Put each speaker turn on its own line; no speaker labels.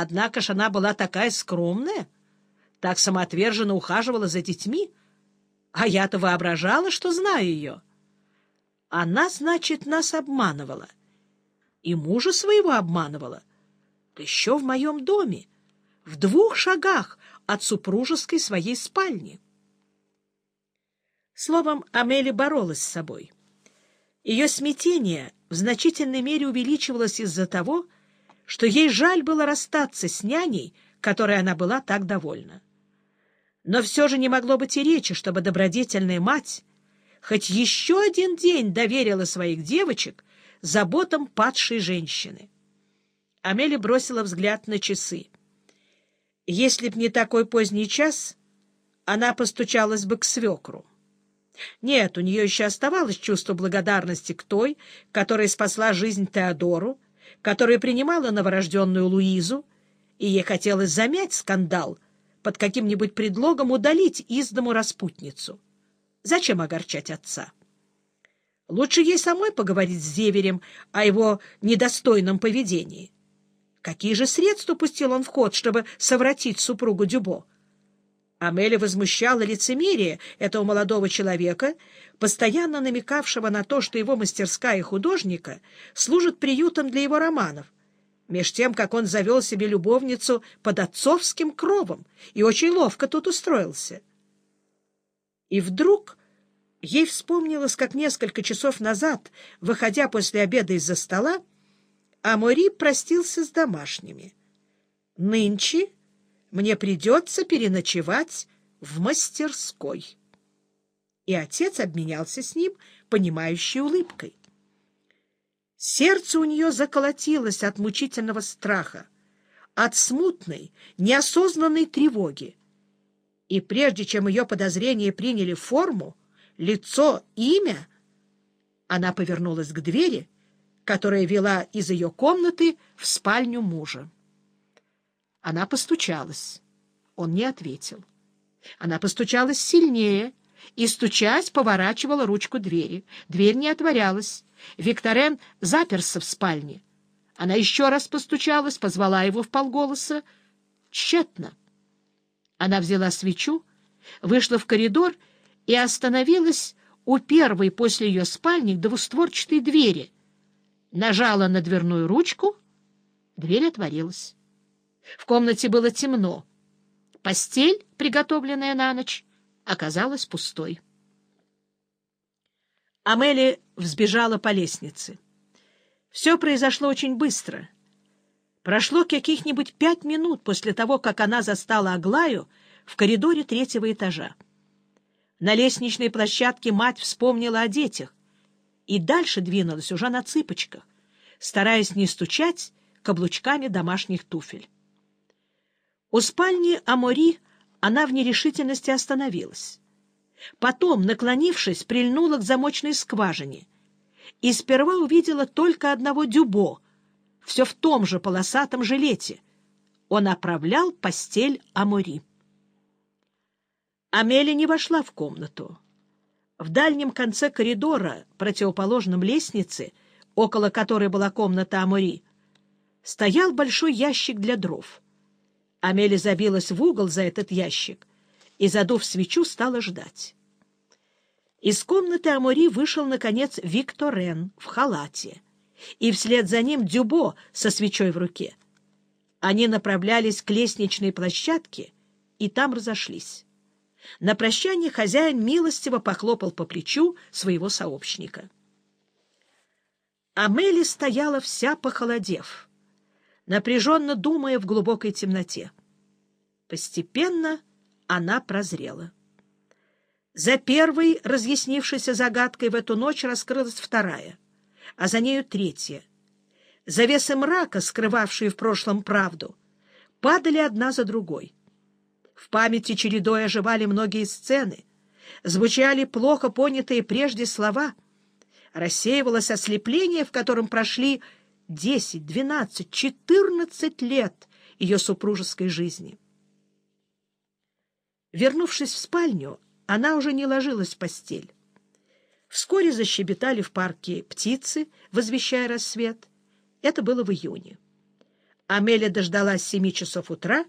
Однако ж она была такая скромная, так самоотверженно ухаживала за детьми, а я-то воображала, что знаю ее. Она, значит, нас обманывала. И мужа своего обманывала. Да еще в моем доме, в двух шагах от супружеской своей спальни. Словом, Амели боролась с собой. Ее смятение в значительной мере увеличивалось из-за того, что ей жаль было расстаться с няней, которой она была так довольна. Но все же не могло быть и речи, чтобы добродетельная мать хоть еще один день доверила своих девочек заботам падшей женщины. Амели бросила взгляд на часы. Если б не такой поздний час, она постучалась бы к свекру. Нет, у нее еще оставалось чувство благодарности к той, которая спасла жизнь Теодору, которая принимала новорожденную Луизу, и ей хотелось замять скандал, под каким-нибудь предлогом удалить из дому распутницу. Зачем огорчать отца? Лучше ей самой поговорить с деверем о его недостойном поведении. Какие же средства пустил он в ход, чтобы совратить супругу Дюбо? Амели возмущала лицемерие этого молодого человека, постоянно намекавшего на то, что его мастерская художника служит приютом для его романов, меж тем, как он завел себе любовницу под отцовским кровом и очень ловко тут устроился. И вдруг ей вспомнилось, как несколько часов назад, выходя после обеда из-за стола, Амори простился с домашними. Нынче мне придется переночевать в мастерской. И отец обменялся с ним понимающей улыбкой. Сердце у нее заколотилось от мучительного страха, от смутной, неосознанной тревоги. И прежде чем ее подозрения приняли форму, лицо, имя, она повернулась к двери, которая вела из ее комнаты в спальню мужа. Она постучалась. Он не ответил. Она постучалась сильнее и, стучась, поворачивала ручку двери. Дверь не отворялась. Викторен заперся в спальне. Она еще раз постучалась, позвала его в полголоса. Тщетно. Она взяла свечу, вышла в коридор и остановилась у первой после ее спальни двустворчатой двери. Нажала на дверную ручку, дверь отворилась. В комнате было темно. Постель, приготовленная на ночь, оказалась пустой. Амели взбежала по лестнице. Все произошло очень быстро. Прошло каких-нибудь пять минут после того, как она застала Аглаю в коридоре третьего этажа. На лестничной площадке мать вспомнила о детях и дальше двинулась уже на цыпочках, стараясь не стучать каблучками домашних туфель. У спальни Амори она в нерешительности остановилась. Потом, наклонившись, прильнула к замочной скважине и сперва увидела только одного дюбо, все в том же полосатом жилете. Он оправлял постель Амори. Амели не вошла в комнату. В дальнем конце коридора, противоположном лестнице, около которой была комната Амори, стоял большой ящик для дров. Амели забилась в угол за этот ящик и, задув свечу, стала ждать. Из комнаты Амори вышел, наконец, Викторен в халате, и вслед за ним Дюбо со свечой в руке. Они направлялись к лестничной площадке и там разошлись. На прощание хозяин милостиво похлопал по плечу своего сообщника. Амели стояла вся похолодев — напряженно думая в глубокой темноте. Постепенно она прозрела. За первой разъяснившейся загадкой в эту ночь раскрылась вторая, а за нею третья. Завесы мрака, скрывавшие в прошлом правду, падали одна за другой. В памяти чередой оживали многие сцены, звучали плохо понятые прежде слова, рассеивалось ослепление, в котором прошли десять, двенадцать, четырнадцать лет ее супружеской жизни. Вернувшись в спальню, она уже не ложилась в постель. Вскоре защебетали в парке птицы, возвещая рассвет. Это было в июне. Амелия дождалась семи часов утра